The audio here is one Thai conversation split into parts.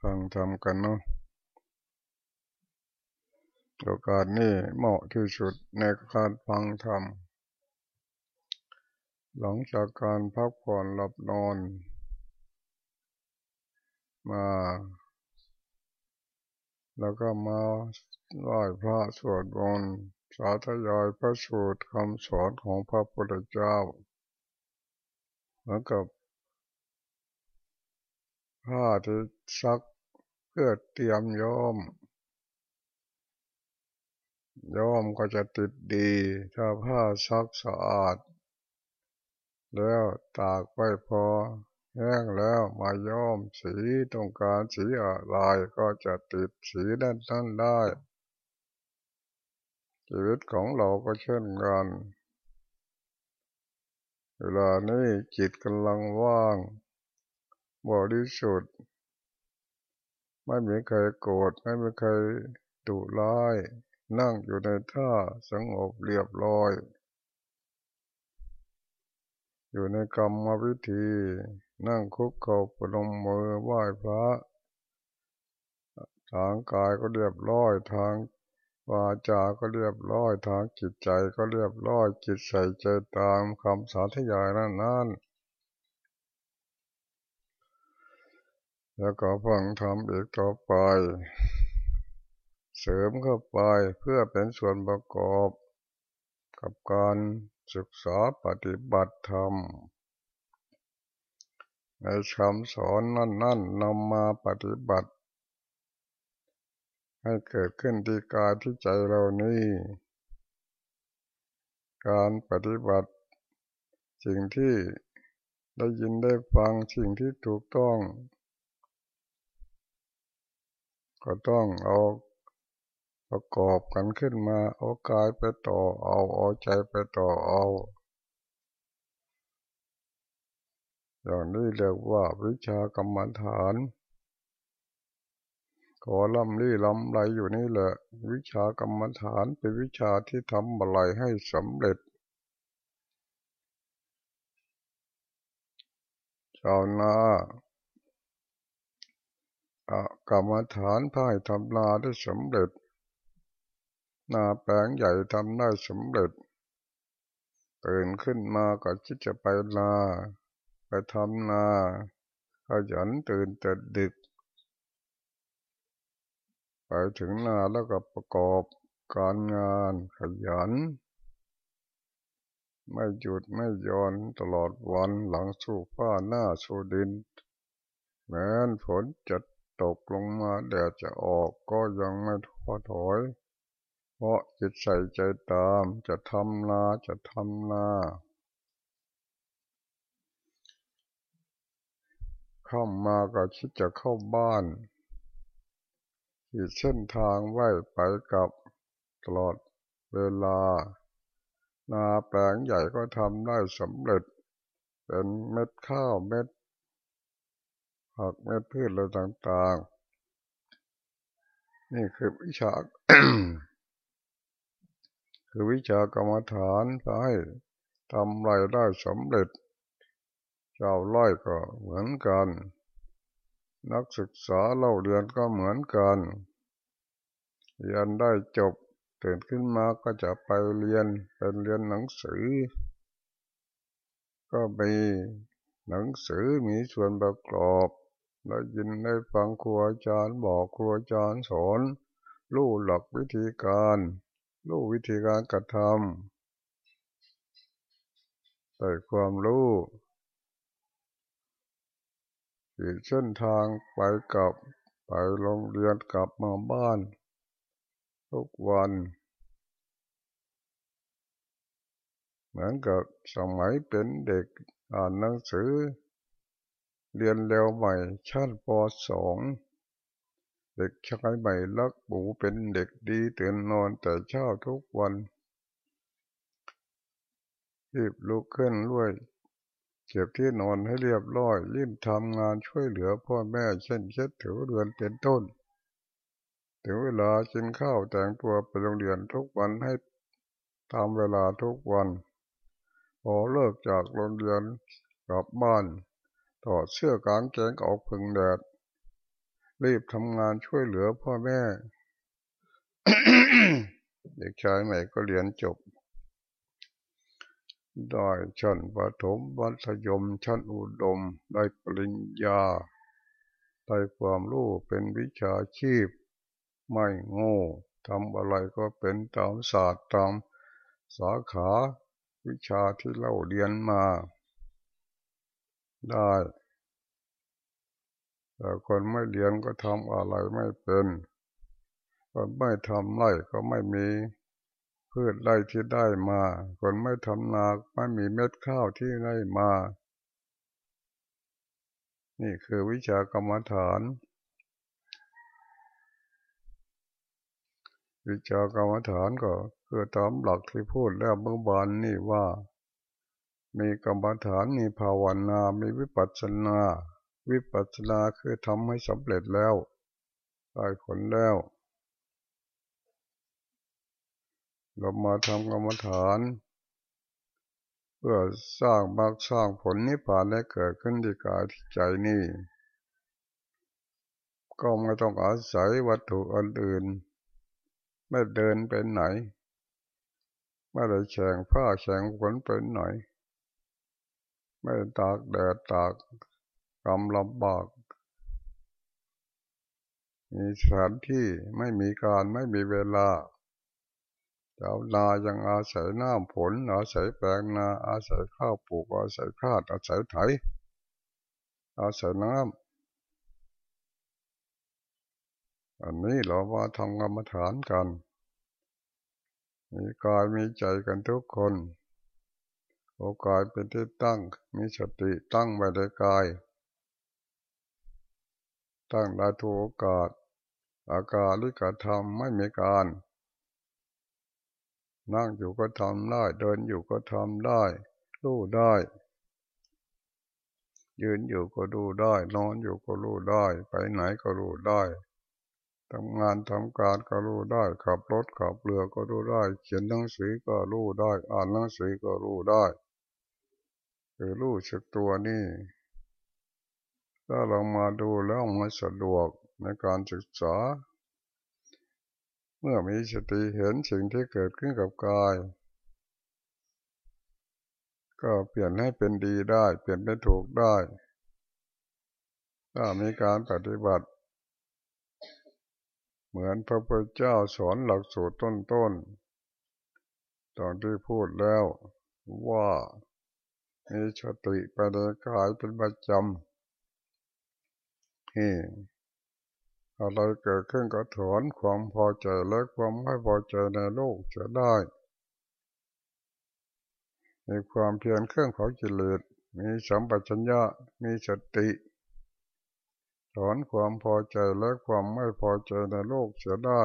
ฟังทำกันเนาะโอกาสนี้เหมาะที่สุดในการฟังธรรม หลังจากการพักผ่อนหลับนอน มา แล้วก็มาไหว้พระสวดมนต์สาธยายพระสูตรคำสอนของพระพุทธเจ้า เหมือนกับ ผ้าที่ซักเพื่อเตรียมย้อมย้อมก็จะติดดี ถ้าผ้าซักสะอาด แล้วตากไว้พอแห้งแล้วมาย้อมสีต้องการสีอะไรก็จะติดสีด้านนั้นได้ ชีวิตของเราก็เช่นกันเวลานี้จิตกำลังว่าง บริสุทธิ์ไม่มีใครโกรธไม่มีใครดุร้าย นั่งอยู่ในท่าสงบเรียบร้อย อยู่ในกรรมวิธี นั่งคุกเข่าปนมมือไหว้พระ ทางกายก็เรียบร้อยทางวาจาก็เรียบร้อยทางจิตใจก็เรียบร้อยจิตใส่ใจตามคำสาธยายนั้นนั้น แล้วก็ฟังทำอีกต่อไป เสริมเข้าไปเพื่อเป็นส่วนประกอบ กับการศึกษาปฏิบัติธรรมในคำสอนนั่นนั่นนำมาปฏิบัติ ให้เกิดขึ้นที่กายที่ใจเรานี่การปฏิบัติ สิ่งที่ได้ยินได้ฟังสิ่งที่ถูกต้อง ก็ต้องเอาประกอบกันขึ้นมาเอากายไปต่อเอาเอาใจไปต่อเอาอย่างนี้เรียกว่าวิชากรรมฐานขอลำลี่ลำไรอยู่นี่แหละ วิชากรรมฐานเป็นวิชาที่ทำอะไรให้สำเร็จชาวนา กรรมฐานพ่ายทำนาได้สำเร็จ นาแปลงใหญ่ทำได้สำเร็จตื่นขึ้นมาก็คิดจะไปนา ไปทำนาขยันตื่นแต่ดึก ไปถึงนาแล้วก็ประกอบการงานขยัน ไม่หยุดไม่ย่อนตลอดวันหลังสู่ฟ้าหน้าสู่ดิน แม้นฝนจะ ตกลงมาแดดจะออกก็ยังไม่ท้อถอย เพราะจิตใส่ใจตามจะทำนาจะทำนาเข้ามาก็คิดจะเข้าบ้านขีดเส้นทางไว้ไปกับตลอดเวลา นาแปลงใหญ่ก็ทำได้สำเร็จ เป็นเม็ดข้าวเม็ด ผักเม็ดพืชอะไรต่างๆ นี่คือวิชา คือวิชากรรมฐานให้ทำไรได้สำเร็จ เจ้าไร่ก็เหมือนกัน นักศึกษาเล่าเรียนก็เหมือนกันเรียนได้จบตื่นขึ้นมาก็จะไปเรียนเป็นเรียนหนังสือ ก็มีหนังสือมีส่วนประกอบ ได้ยินได้ฟังครูอาจารย์บอกครูอาจารย์สอนรู้หลักวิธีการรู้วิธีการกระทำแต่ความรู้อีกเส้นทางไปกลับไปโรงเรียนกลับมาบ้าน ทุกวัน เหมือนกับสมัยเป็นเด็กอ่านหนังสือ เรียนเร็วใหม่ชั้นปสองเด็กชายใหม่ลักบูเป็นเด็กดีตื่นนอนแต่เช้าทุกวันรีบลุกขึ้นด้วยเก็บที่นอนให้เรียบร้อยรีบทำงานช่วยเหลือพ่อแม่เช่นเช็ดถือเรือนเป็นต้นถึงเวลากินข้าวแต่งตัวไปโรงเรียนทุกวันให้ทำเวลาทุกวัน พอเลิกจากโรงเรียนกลับบ้าน ถอดเสื้อกางเกงออกพึ่งแดดรีบทำงานช่วยเหลือพ่อแม่ เด็กชายใหม่ก็เรียนจบได้ชั้นประถมวัธยมชั้นอุดม ได้ปริญญา ได้ความรู้เป็นวิชาชีพ ไม่โง่ทำอะไรก็เป็นตามศาสตร์ตามสาขาวิชาที่เราเรียนมา ได้แต่คนไม่เรียนก็ทำอะไรไม่เป็นคนไม่ทำไรก็ไม่มีพืชไรที่ได้มา คนไม่ทำนาไม่มีเม็ดข้าวที่ได้มา นี่คือวิชากรรมฐาน วิชากรรมฐานก็คือตามหลักที่พูดแล้วเมื่อวานนี่ว่า มีกรรมฐานมีภาวนา มีวิปัสสนา วิปัสสนาคือทำให้สำเร็จแล้วได้ผลแล้ว เรามาทำกรรมฐาน เพื่อสร้างมรรคสร้างผลนิพพานให้เกิดขึ้นที่กายที่ใจนี่ ก็ไม่ต้องอาศัยวัตถุอันอื่น ไม่เดินไปไหน ไม่ได้แข่งผ้าแข่งฝนไปไหน ไม่ตากแดดตากกรรมลำบาก มีสถานที่ไม่มีการไม่มีเวลาชาวนายังอาศัยน้ำฝนอาศัยแปลงนาอาศัยข้าวปลูกอาศัยข้าดอาศัยไถ อาศัยน้ำอันนี้เราว่าทำกรรมฐานกัน มีกายมีใจกันทุกคน โอกายเป็นที่ตั้ง มีสติตั้งไว้ในกาย ตั้งได้ทุกโอกาส อาการลิกธรรมไม่มีการ นั่งอยู่ก็ทำได้ เดินอยู่ก็ทำได้ รู้ได้ ยืนอยู่ก็ดูได้ นอนอยู่ก็รู้ได้ ไปไหนก็รู้ได้ทำงานทำการก็รู้ได้ขับรถขับเรือก็รู้ได้ เขียนหนังสือก็รู้ได้ อ่านหนังสือก็รู้ได้ คือรู้สึกตัวนี่ ถ้าเรามาดูแล้วมันสะดวกในการศึกษา เมื่อมีสติเห็นสิ่งที่เกิดขึ้นกับกาย ก็เปลี่ยนให้เป็นดีได้ เปลี่ยนเป็นถูกได้ ถ้ามีการปฏิบัติ เหมือนพระพุทธเจ้าสอนหลักสูตรต้นๆตอนที่พูดแล้วว่า มีสติไปในกายเป็นประจำนี่อะไรเกิดขึ้นก็ถอนความพอใจและความไม่พอใจในโลกจะได้มีความเพียรเครื่องของจิเลสมีสัมปชัญญะมีสติถอนความพอใจและความไม่พอใจในโลกเสียได้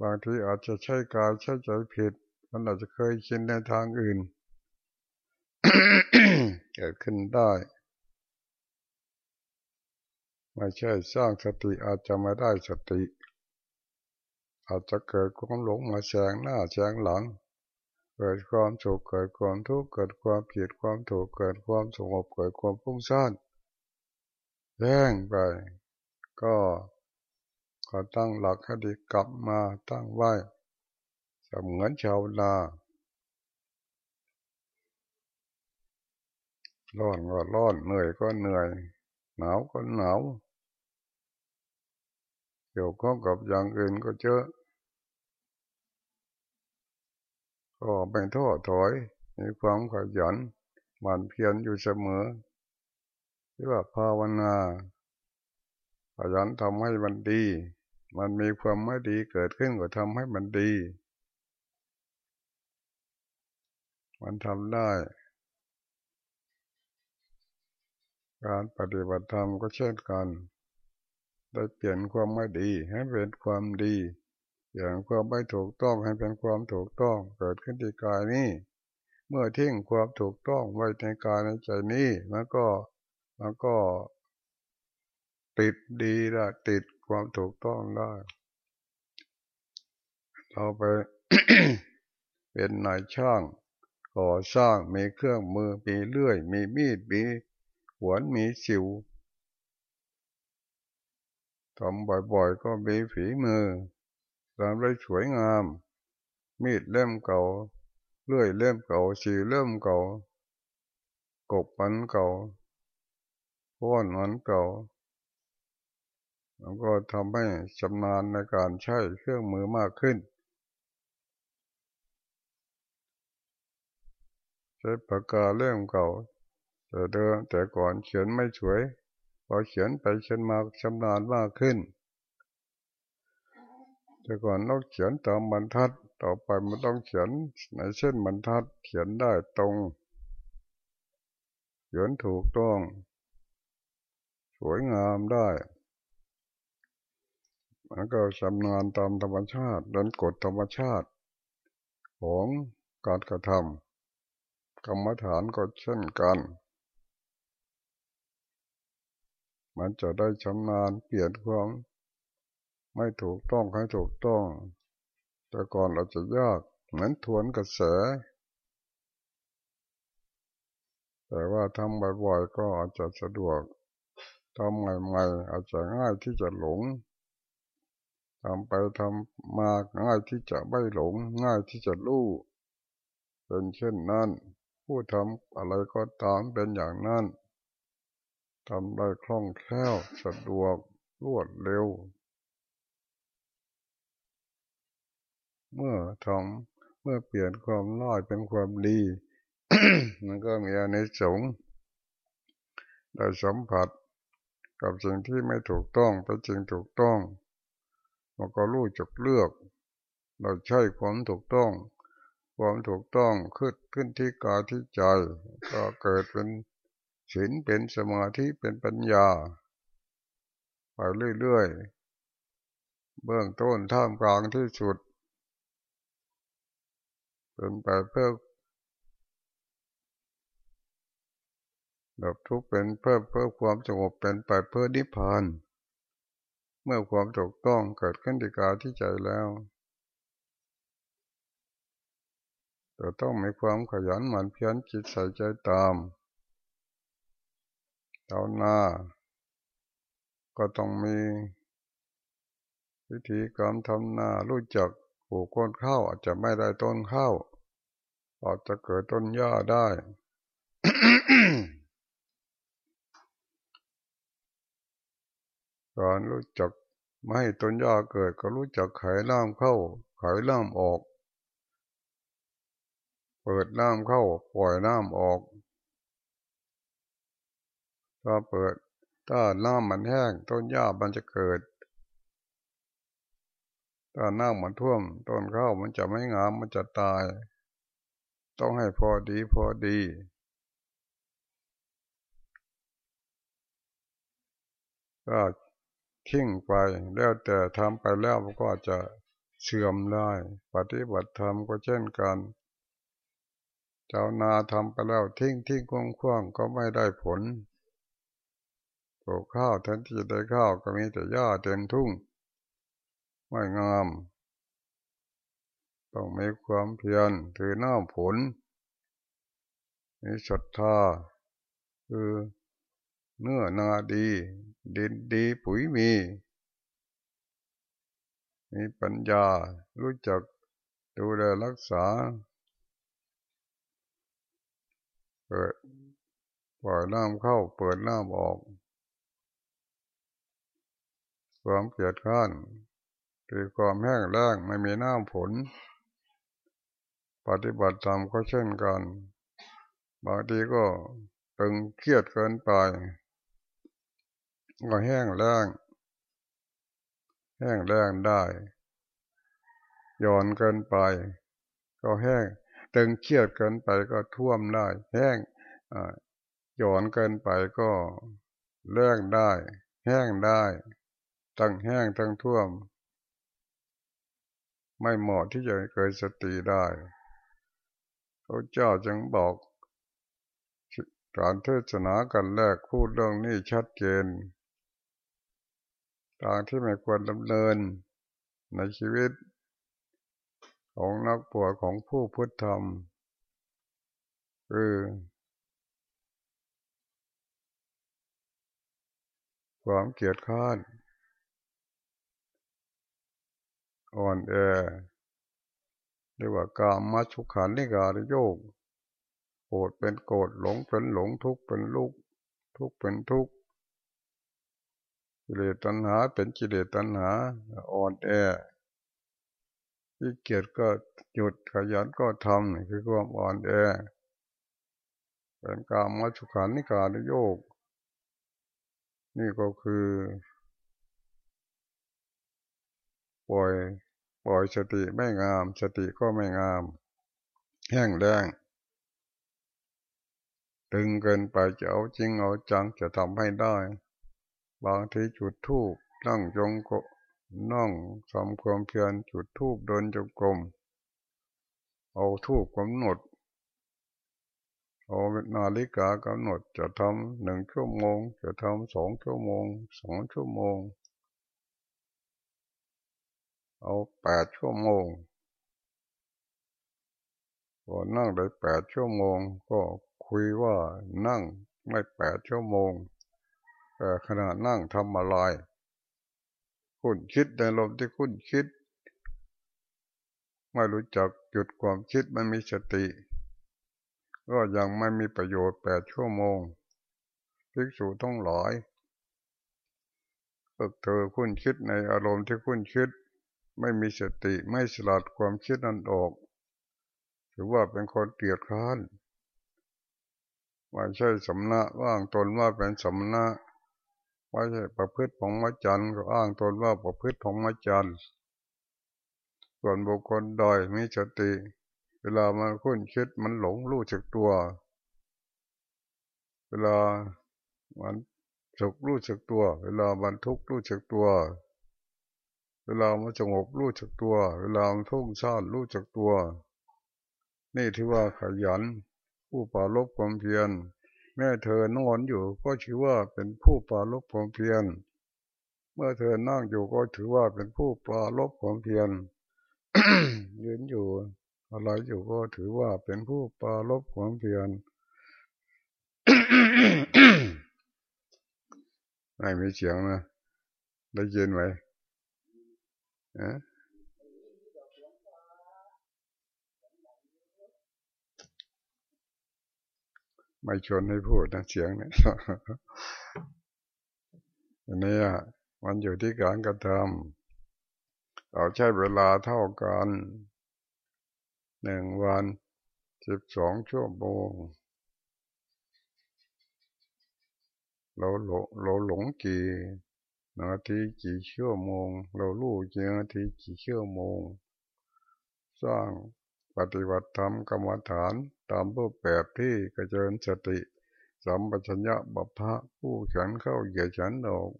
บางทีอาจจะใช้กายใช้ใจผิด มันอาจจะเคยชินในทางอื่น เกิดขึ้นได้ไม่ใช่สร้างสติอาจจะไม่ได้สติ อาจจะเกิดความหลงมาแซงหน้าแซงหลัง เกิดความสุขเกิดความทุกข์เกิดความผิดความถูกเกิดความสงบเกิดความพุ่งซ่านแย่งไป ก็ก็ตั้งหลักให้ดีกลับมาตั้งไว้ จะเสมือนชาวนาร้อนก็ร้อนเหนื่อยก็เหนื่อย หนาวก็หนาวเกี่ยวข้องกับอย่างอื่นก็เจอก็ไม่ท้อถอยมีความขยันหมั่นเพียรอยู่เสมอที่ว่าภาวนาขยันทำให้มันดี มันมีความไม่ดีเกิดขึ้นก็ทำให้มันดี มันทำได้ การปฏิบัติธรรมก็เช่นกัน ได้เปลี่ยนความไม่ดีให้เป็นความดี อย่างความไม่ถูกต้องให้เป็นความถูกต้อง เกิดขึ้นที่กายนี้ เมื่อทิ้งความถูกต้องไว้ในกายในใจนี้มันก็มันก็ติดดีได้ติดความถูกต้องได้ เราไปเป็นนายช่าง ก่อสร้างมีเครื่องมือมีเลื่อย มีมีดมีหวนมีสิวทำบ่อยๆ ก็มีฝีมือทำได้สวยงาม มีดเล่มเก่า เลื่อยเล่มเก่าสีเล่มเก่า กบมันเก่าพ้อนมันเก่าแล้วก็ทำให้ชำนาญในการใช้เครื่องมือมากขึ้น ใช้ปากกาเล่มเก่า แต่เดิมแต่ก่อนเขียนไม่สวย พอเขียนไปเขียนมาชำนาญมากขึ้น แต่ก่อนต้องเขียนตามบรรทัด ต่อไปมันต้องเขียนในเส้นบรรทัดเขียนได้ตรงเขียนถูกต้อง สวยงามได้มันก็ชำนาญตามธรรมชาติดันกฎธรรมชาติ ของการกระทำ กรรมฐานก็เช่นกัน มันจะได้ชำนาญเปลี่ยนความไม่ถูกต้องให้ถูกต้อง แต่ก่อนเราจะยากเหมือนทวนกระแส แต่ว่าทำบ่อยๆก็อาจจะสะดวกทำใหม่ๆอาจจะง่ายที่จะหลงทำไปทำมาง่ายที่จะไม่หลง ง่ายที่จะรู้เป็นเช่นนั้น ผู้ทำอะไรก็ตามเป็นอย่างนั้นทำได้คล่องแคล่วสะดวกรวดเร็ว เมื่อทำเมื่อเปลี่ยนความร้ายเป็นความดี มันก็มีอนิสงส์ได้สัมผัสกับสิ่งที่ไม่ถูกต้องเป็นสิ่งถูกต้องมันก็รู้จักเลือก เราใช้ความถูกต้อง ความถูกต้องขึ้นขึ้นที่กายที่ใจ ก็เกิดเป็นศีลเป็นสมาธิเป็นปัญญา ไปเรื่อยๆ เบื้องต้นท่ามกลางที่สุดเป็นไปเพื่อแบบทุกเป็นเพื่อเพื่อความสงบเป็นไปเพื่อนิพพาน เมื่อความถูกต้องเกิดขึ้นที่กายที่ใจแล้ว จะต้องมีความขยันหมั่นเพียรจิตใส่ใจตามชาวนา ก็ต้องมีวิธีการทำนารู้จักปลูกก้นข้าวอาจจะไม่ได้ต้นข้าวอาจจะเกิดต้นหญ้าได้ การรู้จักไม่ให้ต้นหญ้าเกิดก็รู้จักไขน้ำเข้าไขน้ำออก เปิดน้ำเข้าปล่อยน้ำออก ถ้าเปิด ถ้าน้ำมันแห้งต้นหญ้ามันจะเกิด ถ้าน้ำมันท่วมต้นข้าวมันจะไม่งามมันจะตาย ต้องให้พอดีพอดีก็ทิ้งไปแล้วแต่ทำไปแล้วก็จะเสื่อมได้ ปฏิบัติธรรมก็เช่นกัน เจ้านาทำไปแล้วทิ้งทิ้งคว่งคว่งก็ไม่ได้ผลปลูกข้าวแทนที่จะได้ข้าวก็มีแต่หญ้าเต็มทุ่ง ไม่งาม ต้องมีความเพียรถือหน้าผลมีศรัทธาคือเนื้อนาดี ดินดีปุ๋ยมี มีปัญญารู้จักดูแลรักษา เปิดปล่อยน้ำเข้าเปิดน้ำออก ความเกลียดข้านคือความแห้งแล้งไม่มีน้ำผลปฏิบัติธรรมก็เช่นกัน บางทีก็ตึงเครียดเกินไปก็แห้งแล้งแห้งแล้งได้ ย่อนเกินไป ก็แห้ง ตึงเครียดเกินไปก็ท่วมได้แห้งหย่อนเกินไปก็แล้งได้ แห้งได้ตั้งแห้งตั้งท่วม ไม่เหมาะที่จะเกิดสติได้พระเจ้าจึงบอกการเทศนากันแรกพูดเรื่องนี้ชัดเจนทางที่ไม่ควรดำเนินในชีวิต ของนักบวชของผู้พุทธธรรมคือความเกียดข้านอ่อนแอเรียกว่ากามมาชุขันนิการโยกโกรธเป็นโกรธหลงเป็นหลงทุกข์เป็นลุกทุกข์เป็นทุกข์กิเลสตัณหาเป็นกิเลสตัณหาอ่อนแอ ที่เกียจก็หยุดขยันก็ทำคือความอ่อนแอเป็นกามมาชุขันนิการโยก นี่ก็คือปล่อยปล่อยสติไม่งาม สติก็ไม่งาม แห้งแรงตึงเกินไปจะเอาจริงเอาจังจะทำให้ได้ บางทีจุดทูบนั่งจงก นั่งทำความเพียรจุดทูบเดินจงกรมเอาทูบกำหนด เอานาฬิกากำหนดจะทำหนึ่งชั่วโมง จะทำสองชั่วโมงสองชั่วโมง เอาแปดชั่วโมงพอนั่งได้แปดชั่วโมง ก็คุยว่านั่งไม่แปดชั่วโมงแต่ขณะนั่งทำอะไร คุณคิดในลมที่คุณคิดไม่รู้จักหยุดความคิดมันมีสติ ก็ยังไม่มีประโยชน์แปดชั่วโมงภิกษุต้องหลายฝึกเธอคุ้นคิดในอารมณ์ที่คุ้นคิด ไม่มีสติไม่สลัดความคิดนั้นออก ถือว่าเป็นคนเกลียดค้านไม่ใช่สำนะว่างตนว่าเป็นสำนะ ไม่ใช่ประพฤติของมัจจันก็อ้างตนว่าประพฤติของมัจจันส่วนบุคคลดอยมีสติ เวลามันคุ้นคิดมันหลงรู้จักตัว เวลามันสุขรู้จักตัว เวลามันทุกข์รู้จักตัว เวลามันสงบรู้จักตัว เวลามันทุ่งซ่านรู้จักตัว นี่ที่ว่าขยัน ผู้ปาลบความเพียร แม่เธอนอนอยู่ก็ชื่อว่าเป็นผู้ปาลบความเพียร เมื่อเธอนั่งอยู่ก็ถือว่าเป็นผู้ปาลบความเพียรยืนอยู่อะไรอยู่ก็ถือว่าเป็นผู้ปาลบความเพียรไม่มีเสียงนะ ได้ยินไหมอะ ไม่ชวนให้พูดนะเสียงเนี่ยอันนี้มันอยู่ที่การกระทำเราใช้เวลาเท่ากันหนึ่งวันสิบสองชั่วโมงเราหลงเราหลงกี่นาทีกี่ชั่วโมง เรารู้กี่นาทีกี่ชั่วโมง สร้างปฏิบัติธรรมกรรมฐาน ตามรูปแบบที่กระเจิญสติสัมปชัญญะบัพพะผู้ฉันเข้าเหยียดฉันออก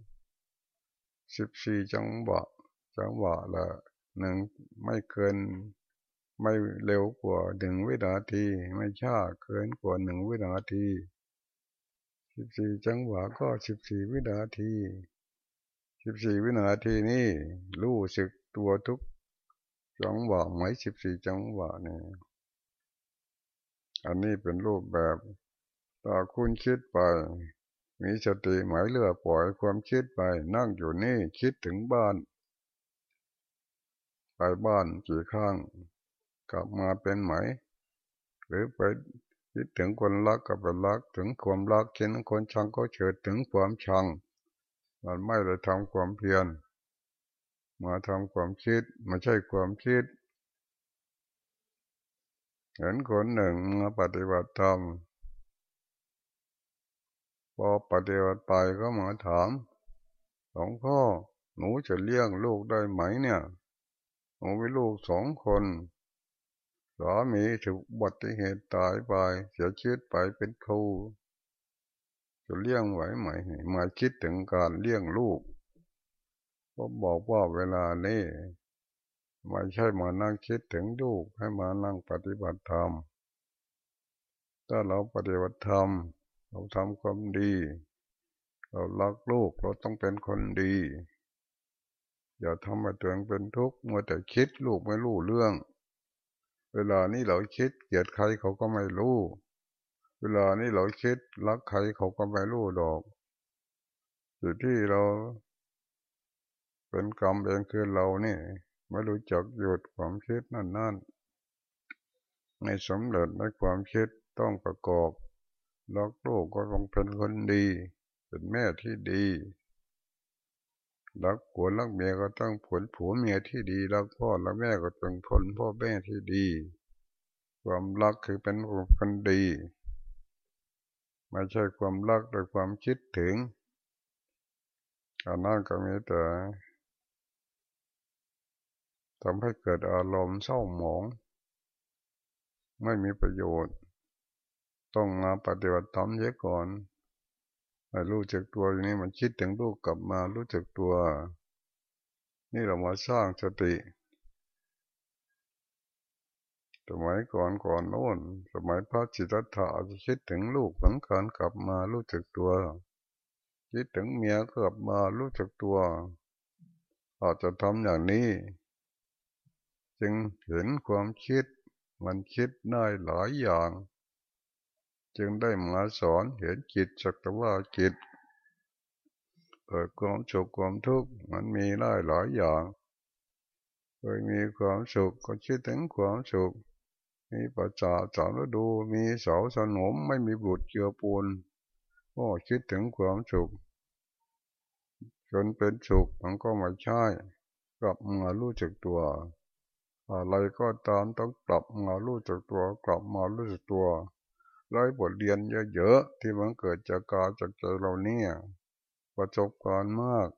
สิบสี่จังหวะจังหวะละหนึ่งไม่เกินไม่เร็วกว่าหนึ่งวินาที ไม่ช้าเกินกว่าหนึ่งวินาทีสิบสี่จังหวะก็สิบสี่วินาทีสิบสี่วินาทีนี่รู้สึกตัวทุกจังหวะไหมสิบสี่จังหวะเนี่ย อันนี้เป็นรูปแบบถ้าคุณคิดไป มีสติหมายเลือปล่อยความคิดไป นั่งอยู่นี่คิดถึงบ้าน ไปบ้านกี่ครั้งกลับมาเป็นไหม หรือไปคิดถึงคนรักกับเป็นรักถึงความรักคิดถึงคนชังก็เฉิดถึงความชัง มันไม่ได้ทำความเพียรมาทำความคิดไม่ใช่ความคิด เห็นคนหนึ่งมาปฏิบัติธรรมพอปฏิบัติไปก็มาถามหลวงพ่อหนูจะเลี้ยงลูกได้ไหมเนี่ยหนูมีลูกสองคนสามีถูกบัติเหตุตายไป เสียชีวิตไปเป็นครูจะเลี้ยงไหวไหมมาคิดถึงการเลี้ยงลูกก็บอกว่าเวลานี้ ไม่ใช่มานั่งคิดถึงลูกให้มานั่งปฏิบัติธรรม ถ้าเราปฏิบัติธรรม เราทำความดี เรารักลูกเราต้องเป็นคนดี อย่าทำให้ตัวเองเป็นทุกข์เมื่อแต่คิดลูกไม่รู้เรื่อง เวลานี้เราคิดเกลียดใครเขาก็ไม่รู้ เวลานี้เราคิดรักใครเขาก็ไม่รู้ดอกอยู่ที่เรา เป็นกรรมเองคือเรานี่ ไม่รู้จักหยุดความคิดนั่นนั่นในสำเร็จในความคิดต้องประกอบลักลูกก็ต้องเป็นคนดี เป็นแม่ที่ดีรักผัวรักเมียก็ต้องผลผัวเมียที่ดีรักพ่อรักแม่ก็ต้องผลพ่อแม่ที่ดี ความรักคือเป็นคนดีไม่ใช่ความรักแต่ความคิดถึงอันนั้นก็มีแต่ ทำให้เกิดอารมณ์เศร้าหมอง ไม่มีประโยชน์ ต้องมาปฏิบัติธรรมเยอะก่อนให้รู้จักตัวอย่างนี้มันคิดถึงลูกกลับมารู้จักตัว นี่เรามาสร้างสติสมัยก่อนก่อนโน้น สมัยพระจิตตถะจะคิดถึงลูกหลังการกลับมารู้จักตัว คิดถึงเมียกลับมารู้จักตัว อาจจะทำอย่างนี้ จึงเห็นความคิด มันคิดได้หลายอย่าง จึงได้มาสอนเห็นจิตสักแต่ว่าจิตเกิดความสุขความทุกข์มันมีได้หลายอย่างเคยมีความสุขก็คิดถึงความสุขมีปัจจาสามฤดูมีเสาสนมไม่มีบุตรเจือปูนก็คิดถึงความสุขจนเป็นสุขมันก็ไม่ใช่กลับมารู้จักตัว อะไรก็ตามต้องกลับมารู้จักตัว กลับมารู้จักตัวไล่บทเรียนเยอะๆที่มันเกิดจากกายจากใจเราเนี่ยประสบการณ์มาก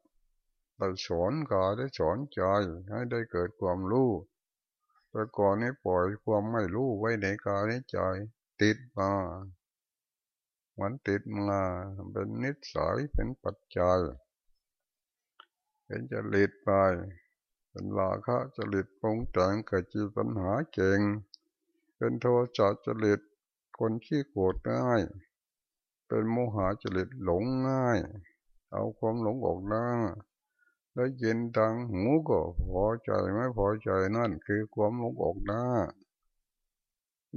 ได้สอนกายได้สอนใจให้ได้เกิดความรู้แต่ก่อนนี้ปล่อยความไม่รู้ไว้ในกายในใจ ติดมามันติดมาเป็นนิสัยเป็นปัจจัยเป็นจริตไป เป็นราคะจริตปงแต่งเกิดจีปัญหาเก่ง เป็นโทสะจริตคนขี้โกรธง่าย เป็นโมหะจริตหลงง่าย เอาความหลงออกหน้าได้ยินดังหูก็พอใจไม่พอใจนั่นคือความหลงออกหน้า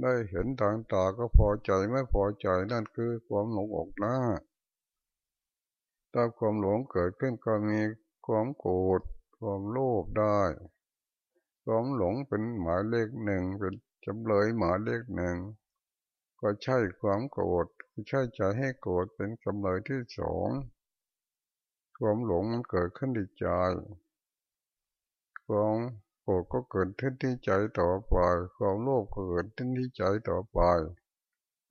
ได้เห็นทางตาก็พอใจไม่พอใจนั่นคือความหลงออกหน้า ถ้าความหลงเกิดขึ้นก็มีความโกรธ ความโลภได้ความหลงเป็นหมายเลขหนึ่งเป็นจำเลยหมายเลขหนึ่งก็ใช่ความโกรธใช่ใจให้โกรธเป็นจำเลยที่สองความหลงมันเกิดขึ้นในใจความโกรธก็เกิดขึ้นที่ใจต่อไป ความโลภก็เกิดขึ้นที่ใจต่อไป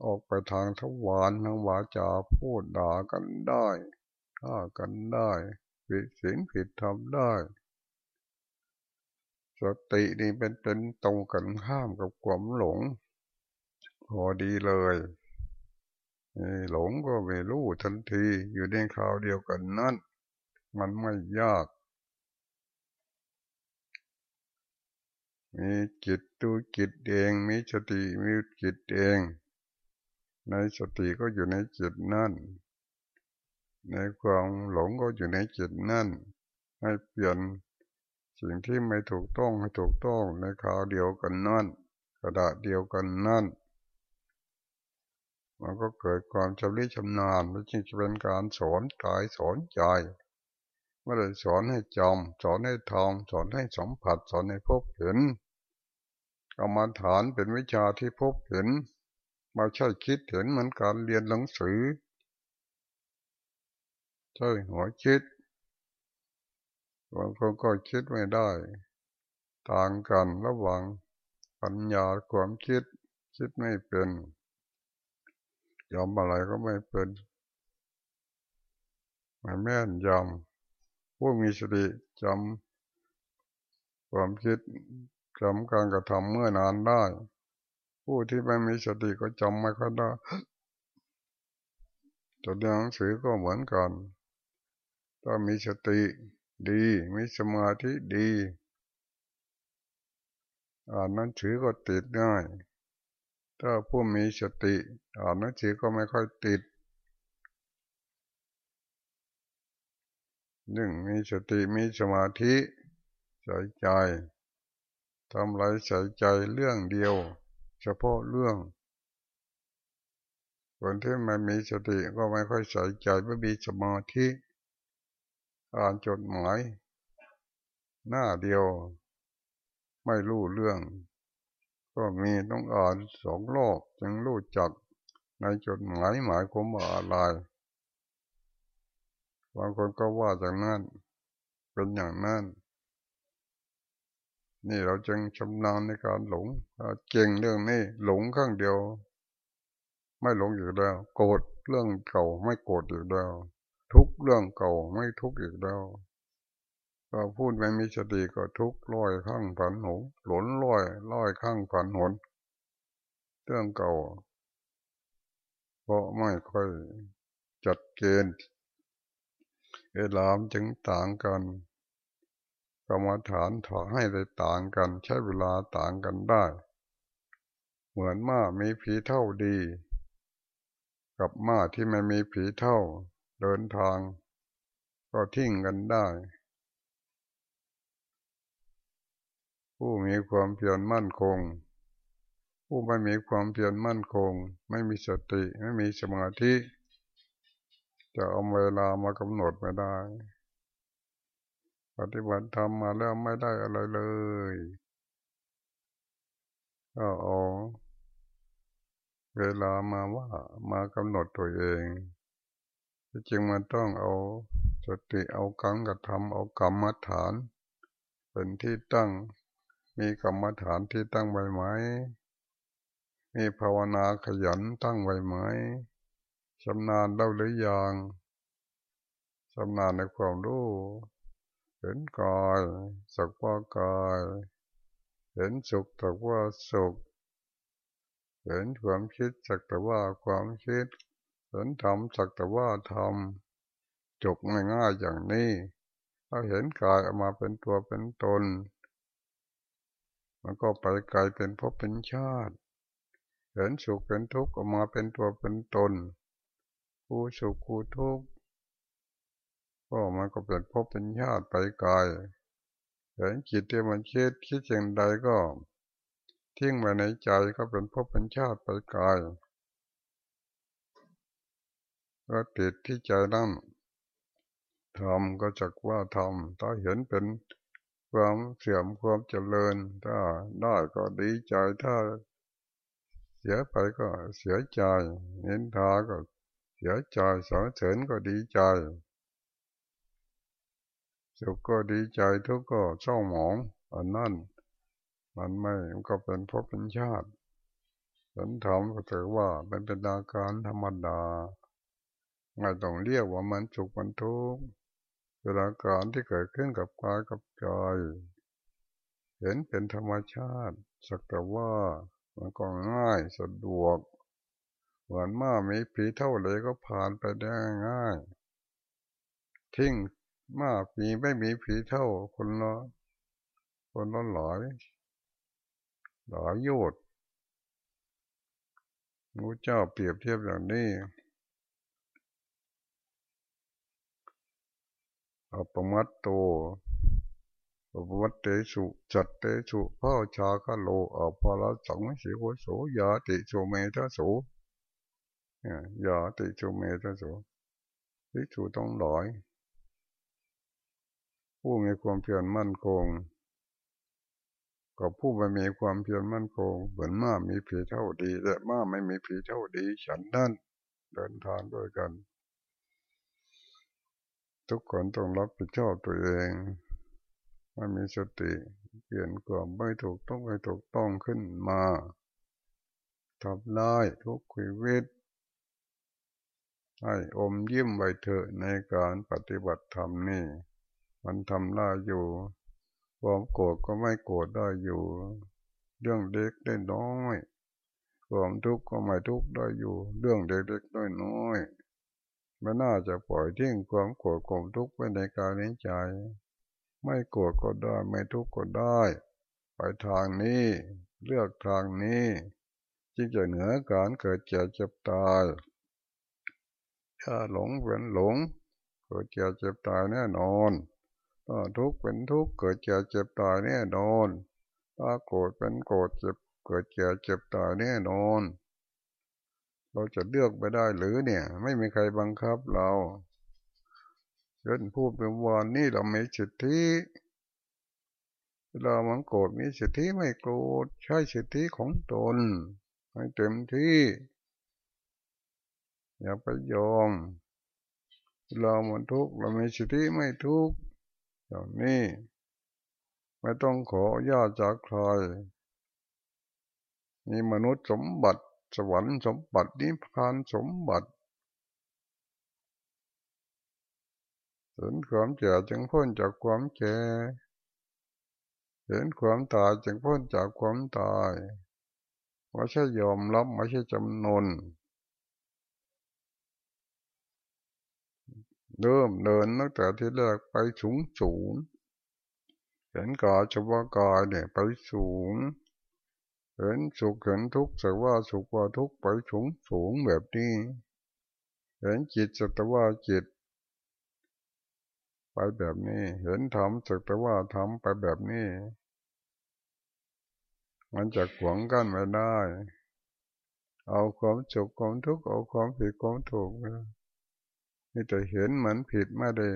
ออกไปทางทวารทางวาจาพูดด่ากันได้ฆ่ากันได้ ผิดศีลผิดธรรมได้ สตินี่เป็นเป็นตรงกันข้ามกับความหลง พอดีเลยหลงก็ไม่รู้ทันทีอยู่ในคราวเดียวกันนั่น มันไม่ยาก มีจิตดูจิตเองมีสติมีจิตเอง ในสติก็อยู่ในจิตนั่น ในความหลงก็อยู่ในจิตนั่น ให้เปลี่ยนสิ่งที่ไม่ถูกต้องให้ถูกต้องในคราวเดียวกันนั่นกระดาษเดียวกันนั่น มันก็เกิดความชำนิชำนาญและจึงจะเป็นการสอนกายสอนใจไม่ได้สอนให้จำสอนให้ทำสอนให้สัมผัสสอนให้พบเห็นกรรมฐานเป็นวิชาที่พบเห็นมาใช่คิดเห็นเหมือนการเรียนหนังสือ ใช่หัวคิดบางคนก็คิดไม่ได้ ต่างกันระหว่างปัญญาความคิด คิดไม่เป็น ยอมอะไรก็ไม่เป็นไม่แม่นยำผู้มีสติจำความคิดจำการกระทำเมื่อนานได้ ผู้ที่ไม่มีสติก็จำไม่ค่อยได้ตัวหนังสือก็เหมือนกัน ถ้ามีสติดีมีสมาธิดี อ่านหนังสือก็ติดง่าย ถ้าผู้มีสติ อ่านหนังสือก็ไม่ค่อยติดหนึ่งมีสติมีสมาธิใส่ใจทำไรใส่ใจเรื่องเดียว เฉพาะเรื่องคนที่ไม่มีสติก็ไม่ค่อยใส่ใจไม่มีสมาธิ อ่านจดหมาย หน้าเดียว ไม่รู้เรื่อง ก็มีต้องอ่านสองรอบจึงรู้จักในจดหมายหมายความว่าอะไรบางคนก็ว่าจากนั้น เป็นอย่างนั้น นี่เราจึงชำนาญในการหลงเก่งเรื่องนี้หลงข้างเดียว ไม่หลงอยู่แล้ว โกรธเรื่องเก่าไม่โกรธอยู่แล้ว เรื่องเก่าไม่ทุกข์อีกแล้วก็พูดไม่มีสติก็ทุกร้อยข้างผันหนหลนร้อยร้อยข้างผันหนเรื่องเก่า เพราะไม่ค่อยจัดเกณฑ์เวลามจึงต่างกันกรรมฐานถอให้ได้ต่างกัน ใช้เวลาต่างกันได้ เหมือนม้ามีผีเท่าดี กับม้าที่ไม่มีผีเท่า เดินทาง ก็ทิ้งกันได้ ผู้มีความเพียรมั่นคง ผู้ไม่มีความเพียรมั่นคง ไม่มีสติไม่มีสมาธิ จะเอาเวลามากำหนดไม่ได้ ปฏิบัติธรรมมาแล้วไม่ได้อะไรเลยก็เอาเวลามาว่ามากำหนดตัวเอง จริงมันต้องเอาสติเอากังกระทำเอากรรมฐาน เป็นที่ตั้งมีกรรมฐานที่ตั้งไว้ไหมมีภาวนาขยันตั้งไว้ไหมชำนาญเล่าหรือยังชำนาญในความรู้เห็นกายสักว่ากาย เห็นสุขสักว่าสุข เห็นความคิดสักแต่ว่าความคิด เห็นธรรมสักแต่ว่าธรรมจบง่ายๆอย่างนี้ถ้าเห็นกายออกมาเป็นตัวเป็นตน มันก็ไปไกลเป็นภพเป็นชาติ เห็นสุขเป็นทุกข์ออกมาเป็นตัวเป็นตนกูสุขกูทุกข์ก็มันก็เป็นภพเป็นญาติไปไกลเห็นจิตที่มันคิดคิดอย่างใดก็ ทิ้งไว้ในใจก็เป็นภพเป็นชาติไปไกล ก็ติดที่ใจนั่นทำก็จักว่าทำถ้าเห็นเป็นความเสื่อมความเจริญ ถ้าได้ก็ดีใจถ้า เสียไปก็เสียใจเน้นทาก็เสียใจสอนเสริญก็ดีใจสุขก็ดีใจทุกข์ก็เศร้าหมองอันนั้นมันไม่มันก็เป็นภพเป็นชาติฉันทำก็ถือว่าเป็นเป็นอาการธรรมดา ไม่ต้องเรียกว่ามันสุขมันทุกข์เป็นอาการที่เกิดขึ้นกับกายกับใจเห็นเป็นธรรมชาติ สักแต่ว่ามันก็ง่ายสะดวกเหมือนม้ามีผีเท่าเลยก็ผ่านไปได้ง่าย ทิ้งม้าผีไม่มีผีเท่าคนละคนละหลายหลายโยดงูเจ้าเปรียบเทียบอย่างนี้ อปมัตโตอปมัตเตสุจัตเตสุพ่อชาคโลอภาลสังสิโวโสยาติโสเมทะโสยาติจูเมตสูติจูต้องหลอย ผู้มีความเพียรมั่นคงกับผู้ไม่มีความเพียรมั่นคง เหมือนม้ามีผีเท่าดีแต่ม้าไม่มีผีเท่าดี ฉันนั่นเดินทางด้วยกัน ทุกคนต้องรับผิดชอบตัวเองไม่มีสติเปลี่ยนความไม่ถูกต้องไม่ถูกต้องขึ้นมาทำได้ทุกชีวิตให้อมยิ้มไว้เถอะในการปฏิบัติธรรมนี่ มันทำได้อยู่ความโกรธก็ไม่โกรธได้อยู่ เรื่องเล็กได้น้อยความทุกข์ก็ไม่ทุกข์ได้อยู่ เรื่องเล็กๆน้อยๆ ไม่น่าจะปล่อยทิ้งความโกรธความทุกข์ไว้ในกายในใจ ไม่โกรธก็ได้ไม่ทุกข์ก็ได้ ไปทางนี้ เลือกทางนี้จึงจะเหนือการเกิดเจ็บเจ็บตายถ้าหลงเป็นหลง เกิดเจ็บเจ็บตายแน่นอนถ้าทุกข์เป็นทุกข์เกิดเจ็บเจ็บตายแน่นอน ถ้าโกรธเป็นโกรธเจ็บเกิดเจ็บเจ็บตายแน่นอน เราจะเลือกไปได้หรือเนี่ย ไม่มีใครบังคับเราเห็นพูดเป็นวานนี่เราไม่สิทธิเวลามันโกรธมีสิทธิไม่โกรธใช้สิทธิของตนให้เต็มที่ อย่าไปยอมเรามันทุกข์เราไมีสิทธิไม่ทุกข์อย่างนี้ไม่ต้องขอญาตจากใครมีมนุษย์สมบัติ สวรรค์สมบัตินิพพานสมบัติเห็นความเจ็จึงพ้นจากความแก่เห็นความตายจึงพ้นจากความตายไม่ใช่ยอมรับไม่ใช่จำนนเริ่มเดินตั้งแต่ที่แรกไปสูงสูงเห็นกายเฉพากายเนี่ยไปสูง เห็นสุขเห็นทุกข์แต่ว่าสุขว่าทุกข์ไปสูงสูงแบบนี้ เห็นจิตสัตว่าจิต ไปแบบนี้ เห็นธรรมสัตว่าธรรมไปแบบนี้ มันจะขวางกันไม่ได้ เอาความสุขความทุกข์เอาความผิดความถูกนี่แต่เห็นเหมือนผิดไม่ได้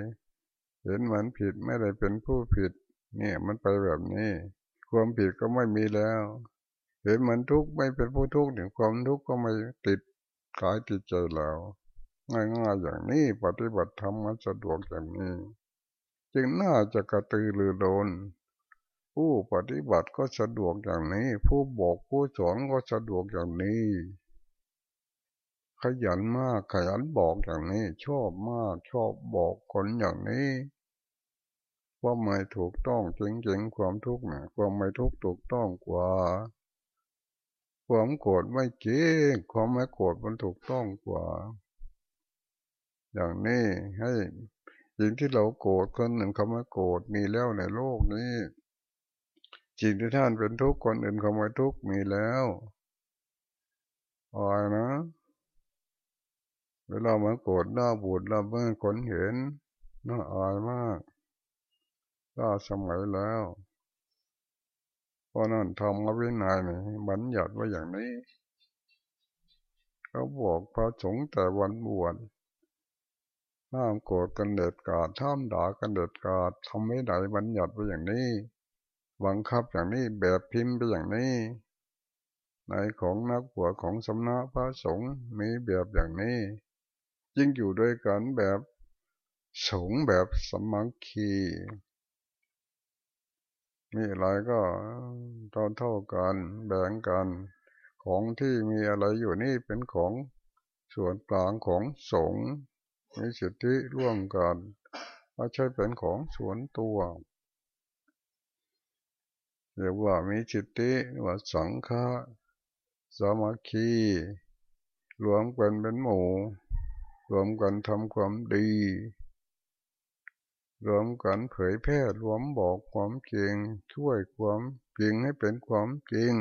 เห็นเหมือนผิดไม่ได้เป็นผู้ผิด เนี่ยมันไปแบบนี้ ความผิดก็ไม่มีแล้ว เห็นเหมือนทุกข์ไม่เป็นผู้ทุกข์เนี่ยความทุกข์ก็ไม่ติดกายติดใจแล้วง่ายๆอย่างนี้ปฏิบัติธรรมมันสะดวกอย่างนี้ จึงน่าจะกระตือรือร้นผู้ปฏิบัติก็สะดวกอย่างนี้ ผู้บอกผู้สอนก็สะดวกอย่างนี้ ขยันมากขยันบอกอย่างนี้ ชอบมากชอบบอกคนอย่างนี้ว่าไม่ถูกต้องจริงๆความทุกข์นะความไม่ทุกข์ถูกต้องกว่า ความโกรธไม่จริงความไม่โกรธมันถูกต้องกว่า อย่างนี้ให้สิ่งที่เราโกรธคนหนึ่งเขาไม่โกรธมีแล้วในโลกนี้สิ่งที่ท่านเป็นทุกข์คนอื่นเขาไม่ทุกข์มีแล้วอะไรนะเวลามันโกรธหน้าบูดหน้าเมื่อคนเห็นน่าอายมากล้าสมัยแล้ว เพราะนั้นทำมาวินัยนี่บัญญัติว่าอย่างนี้ เขาบอกพระสงฆ์แต่วันบวชห้ามโกรธกันเด็ดขาดห้ามด่ากันเด็ดขาดทำไม่ได้บัญญัติไว้อย่างนี้บังคับอย่างนี้แบบพิมพ์ไปอย่างนี้ในของนักบวชของสำนักพระสงฆ์มีแบบอย่างนี้ยิ่งอยู่ด้วยกันแบบสงแบบสมังคี มีอะไรก็ตอนเท่ากันแบ่งกัน ของที่มีอะไรอยู่นี่เป็นของส่วนกลางของสงมีสิทธิร่วมกันไม่ใช่เป็นของส่วนตัวเรียกว่ามีสิทธิว่าสังฆะสามัคคีรวมกันเป็นหมู่ รวมกันทำความดี รวมกันเผยแพร่รวมบอกความจริง ช่วยความจริงให้เป็นความจริง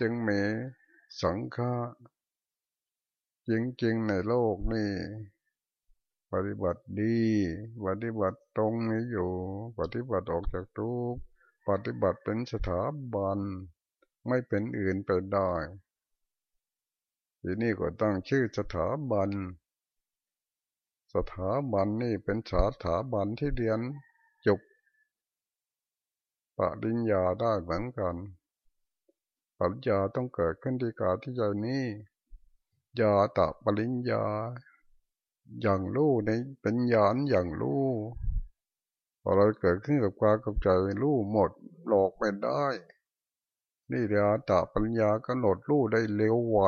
จึงมีสังฆาจริงๆในโลกนี้ปฏิบัติดีปฏิบัติตรงนี้อยู่ ปฏิบัติออกจากทุกปฏิบัติเป็นสถาบัน ไม่เป็นอื่นไปได้ ทีนี้ก็ตั้งชื่อสถาบัน สถาบันนี่เป็นสถาบันที่เรียนจบปริญญาได้เหมือนกันปริญญาต้องเกิดขึ้นที่กาที่ใจนี้ยาตะปริญญา อย่างรู้ในเป็นญาณอย่างรู้พอเราเกิดขึ้นกับกากับใจรู้หมดหลอกไม่ได้ นี่เดียตะปัญญากำหนดรู้ได้เร็วไว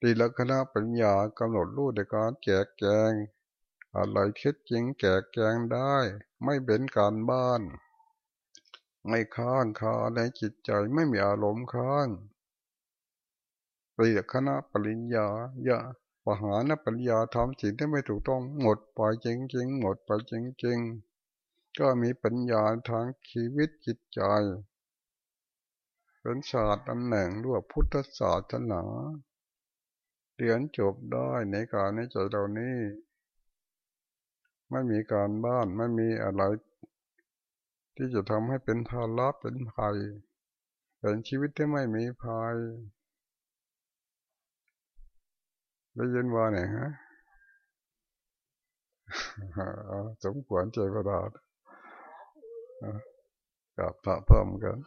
ตีลักษณะปัญญากำหนดรู้ในการแจกแจงอะไรคิดจริงแจกแจงได้ ไม่เป็นการบ้าน ไม่ค้างคาในจิตใจไม่มีอารมณ์ค้างตีลักษณะปริญญาอย่าปหานปัญญาทำสิ่งที่ไม่ถูกต้องหมดไปจริงๆ หมดไปจริงๆ ก็มีปัญญาทางชีวิตจิตใจ เป็นศาสตร์ตำแหน่งด้วยพุทธศาสนา เรียนจบได้ในการในใจเรานี้ไม่มีการบ้านไม่มีอะไร ที่จะทำให้เป็นภาระเป็นภัยเป็นชีวิตที่ไม่มีภัยได้ยินว่าไหนฮะสมควรเจกระดาษกับพระเพิ่มกัน